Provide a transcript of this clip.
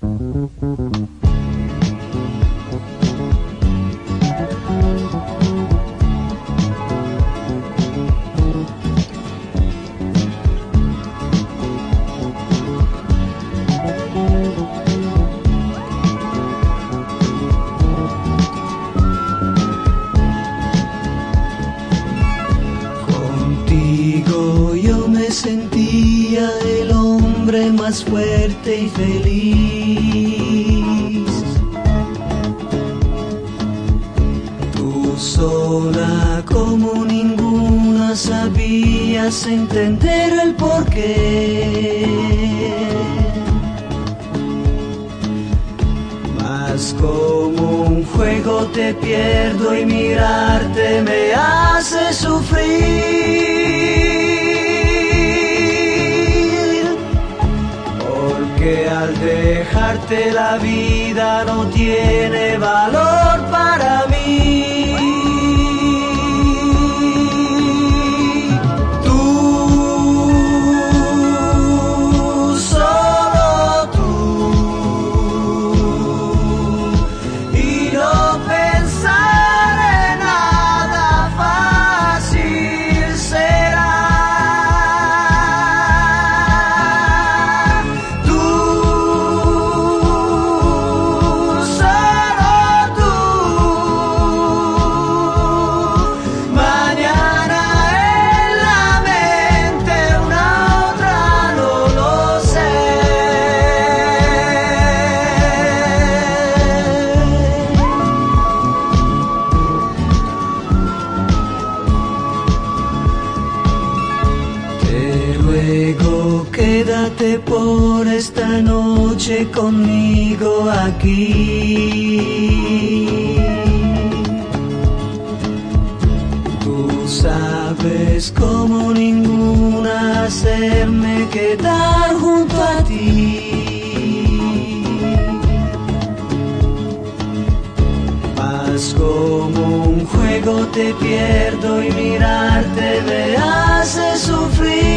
Contigo más fuerte y feliz. Tú sola como ninguna sabías entender el porqué. Mas como un juego te pierdo y mirarte Porque al dejarte la vida no tiene valor para mí. Por esta noche conmigo aquí. Tú sabes como ninguna hacerme quedar junto a ti. Mas como un juego te pierdo y mirarte me hace sufrir.